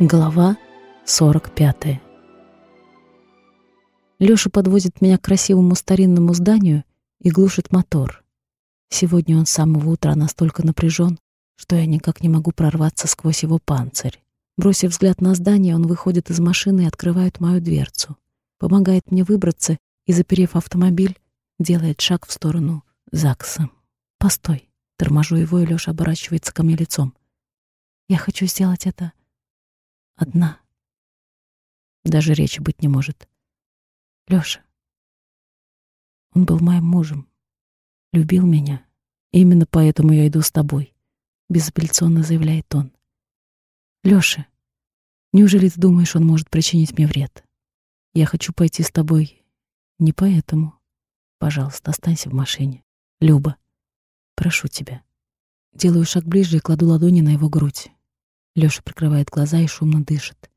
Глава 45 Лёша подвозит меня к красивому старинному зданию и глушит мотор. Сегодня он с самого утра настолько напряжен, что я никак не могу прорваться сквозь его панцирь. Бросив взгляд на здание, он выходит из машины и открывает мою дверцу. Помогает мне выбраться и, заперев автомобиль, делает шаг в сторону ЗАГСа. «Постой!» Торможу его, и Лёша оборачивается ко мне лицом. «Я хочу сделать это одна». Даже речи быть не может. Лёша. Он был моим мужем. Любил меня. Именно поэтому я иду с тобой. Безапелляционно заявляет он. Лёша, неужели ты думаешь, он может причинить мне вред? Я хочу пойти с тобой не поэтому. Пожалуйста, останься в машине. Люба, прошу тебя. Делаю шаг ближе и кладу ладони на его грудь. Лёша прикрывает глаза и шумно дышит.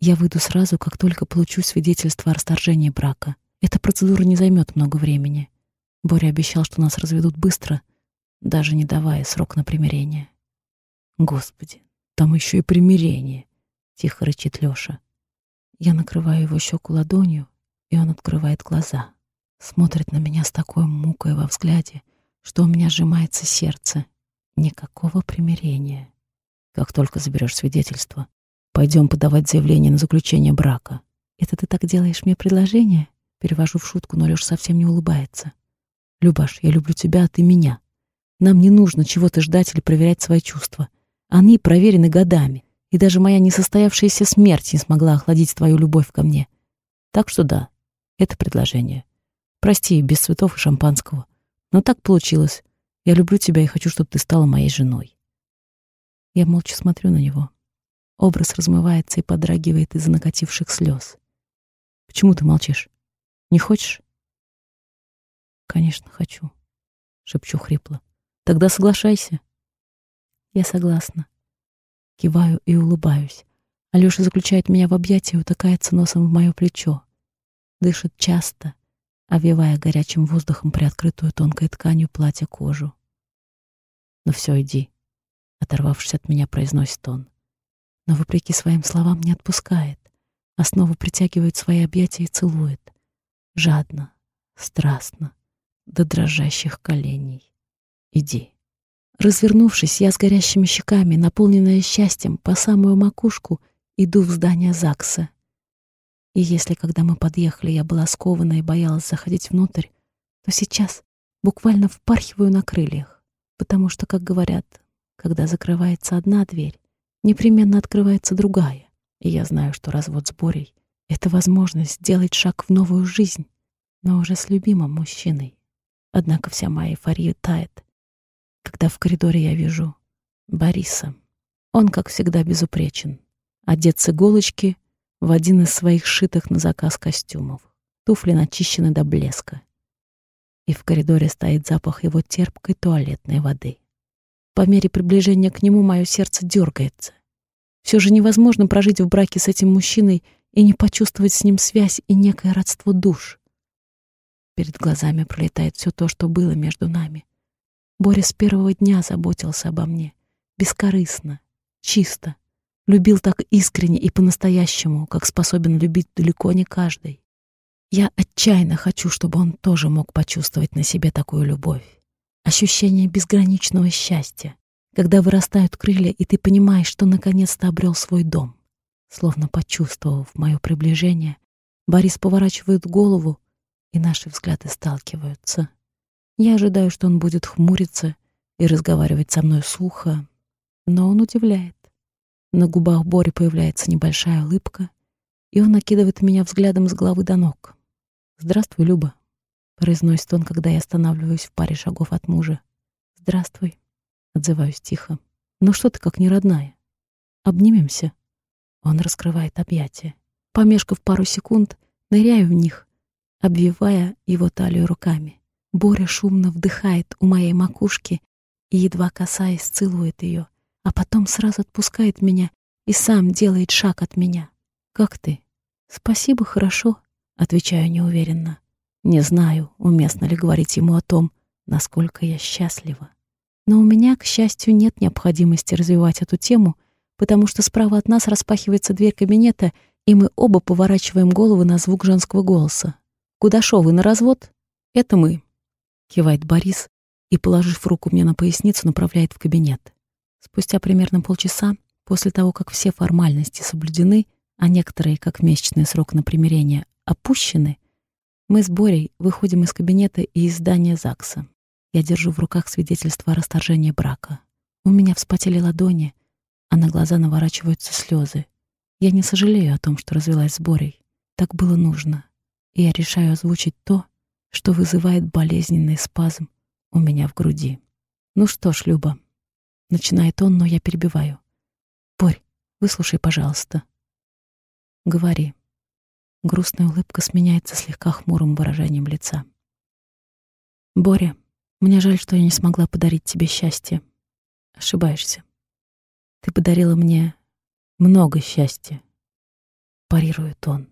Я выйду сразу, как только получу свидетельство о расторжении брака. Эта процедура не займет много времени. Боря обещал, что нас разведут быстро, даже не давая срок на примирение. Господи, там еще и примирение, тихо рычит Лёша. Я накрываю его щеку ладонью, и он открывает глаза. Смотрит на меня с такой мукой во взгляде, что у меня сжимается сердце. Никакого примирения. Как только заберешь свидетельство, пойдем подавать заявление на заключение брака. Это ты так делаешь мне предложение? Перевожу в шутку, но Лёша совсем не улыбается. Любаш, я люблю тебя, а ты меня. Нам не нужно чего-то ждать или проверять свои чувства. Они проверены годами, и даже моя несостоявшаяся смерть не смогла охладить твою любовь ко мне. Так что да, это предложение. Прости, без цветов и шампанского. Но так получилось. Я люблю тебя и хочу, чтобы ты стала моей женой. Я молча смотрю на него. Образ размывается и подрагивает из-за накативших слез. Почему ты молчишь? Не хочешь? Конечно, хочу, шепчу хрипло. Тогда соглашайся. Я согласна. Киваю и улыбаюсь. Алёша заключает меня в объятия и утыкается носом в мое плечо. Дышит часто, овивая горячим воздухом приоткрытую тонкой тканью платья кожу. «Ну все, иди», — оторвавшись от меня, произносит он. Но, вопреки своим словам, не отпускает, а снова притягивает свои объятия и целует. Жадно, страстно, до дрожащих коленей. «Иди». Развернувшись, я с горящими щеками, наполненная счастьем, по самую макушку, иду в здание ЗАГСа. И если, когда мы подъехали, я была скована и боялась заходить внутрь, то сейчас буквально впархиваю на крыльях, потому что, как говорят, когда закрывается одна дверь, непременно открывается другая. И я знаю, что развод с Борей — это возможность сделать шаг в новую жизнь, но уже с любимым мужчиной. Однако вся моя эйфория тает, когда в коридоре я вижу Бориса. Он, как всегда, безупречен. Одет с иголочки в один из своих шитых на заказ костюмов. Туфли начищены до блеска. И в коридоре стоит запах его терпкой туалетной воды. По мере приближения к нему мое сердце дергается. Все же невозможно прожить в браке с этим мужчиной и не почувствовать с ним связь и некое родство душ. Перед глазами пролетает все то, что было между нами. Боря с первого дня заботился обо мне, бескорыстно, чисто, любил так искренне и по-настоящему, как способен любить далеко не каждый. Я отчаянно хочу, чтобы он тоже мог почувствовать на себе такую любовь. Ощущение безграничного счастья, когда вырастают крылья, и ты понимаешь, что наконец-то обрел свой дом. Словно почувствовав мое приближение, Борис поворачивает голову, и наши взгляды сталкиваются. Я ожидаю, что он будет хмуриться и разговаривать со мной сухо, но он удивляет. На губах Бори появляется небольшая улыбка, и он накидывает меня взглядом с головы до ног. «Здравствуй, Люба», — произносит он, когда я останавливаюсь в паре шагов от мужа. «Здравствуй», — отзываюсь тихо. «Ну что ты, как не родная? Обнимемся?» Он раскрывает объятия. Помешкав пару секунд, ныряю в них, обвивая его талию руками. Боря шумно вдыхает у моей макушки и, едва касаясь, целует ее, а потом сразу отпускает меня и сам делает шаг от меня. «Как ты?» «Спасибо, хорошо», — отвечаю неуверенно. Не знаю, уместно ли говорить ему о том, насколько я счастлива. Но у меня, к счастью, нет необходимости развивать эту тему, потому что справа от нас распахивается дверь кабинета, и мы оба поворачиваем головы на звук женского голоса. «Куда шо, вы на развод?» «Это мы», — кивает Борис и, положив руку мне на поясницу, направляет в кабинет. Спустя примерно полчаса, после того, как все формальности соблюдены, а некоторые, как месячный срок на примирение, опущены, мы с Борей выходим из кабинета и из здания ЗАГСа. Я держу в руках свидетельство о расторжении брака. У меня вспотели ладони, а на глаза наворачиваются слезы. Я не сожалею о том, что развелась с Борей. Так было нужно. И я решаю озвучить то, что вызывает болезненный спазм у меня в груди. «Ну что ж, Люба», — начинает он, но я перебиваю. «Борь, выслушай, пожалуйста». «Говори». Грустная улыбка сменяется слегка хмурым выражением лица. «Боря, мне жаль, что я не смогла подарить тебе счастье. Ошибаешься. Ты подарила мне много счастья, парирует он,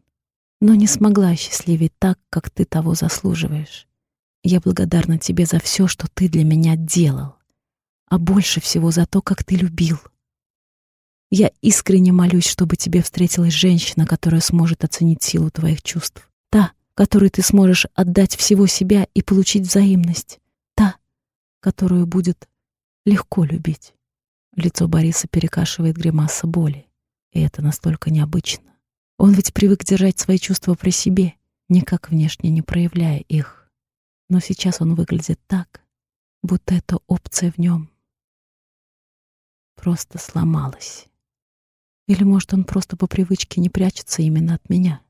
но не смогла счастливить так, как ты того заслуживаешь. Я благодарна тебе за все, что ты для меня делал, а больше всего за то, как ты любил. Я искренне молюсь, чтобы тебе встретилась женщина, которая сможет оценить силу твоих чувств. Та, которой ты сможешь отдать всего себя и получить взаимность. Та, которую будет легко любить. Лицо Бориса перекашивает гримаса боли. И это настолько необычно. Он ведь привык держать свои чувства при себе, никак внешне не проявляя их. Но сейчас он выглядит так, будто эта опция в нем просто сломалась. Или, может, он просто по привычке не прячется именно от меня.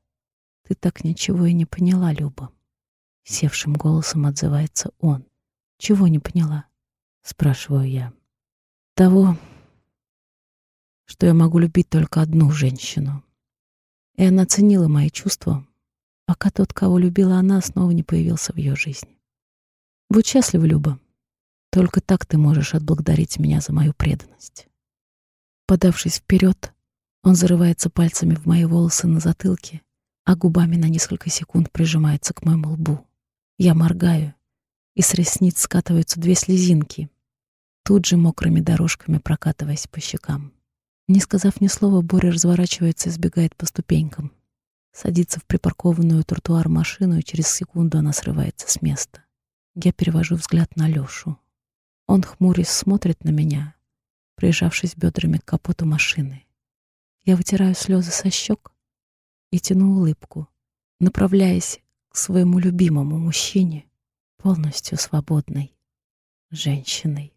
Ты так ничего и не поняла, Люба. Севшим голосом отзывается он. Чего не поняла? Спрашиваю я. Того, что я могу любить только одну женщину. И она ценила мои чувства, пока тот, кого любила она, снова не появился в ее жизни. Будь счастлива, Люба. Только так ты можешь отблагодарить меня за мою преданность. Подавшись вперед, он зарывается пальцами в мои волосы на затылке, а губами на несколько секунд прижимается к моему лбу. Я моргаю, и с ресниц скатываются две слезинки, тут же мокрыми дорожками прокатываясь по щекам. Не сказав ни слова, Боря разворачивается и сбегает по ступенькам. Садится в припаркованную тротуар машину, и через секунду она срывается с места. Я перевожу взгляд на Лёшу. Он, хмурясь, смотрит на меня, прижавшись бедрами к капоту машины. Я вытираю слезы со щек и тяну улыбку, направляясь к своему любимому мужчине, полностью свободной женщиной.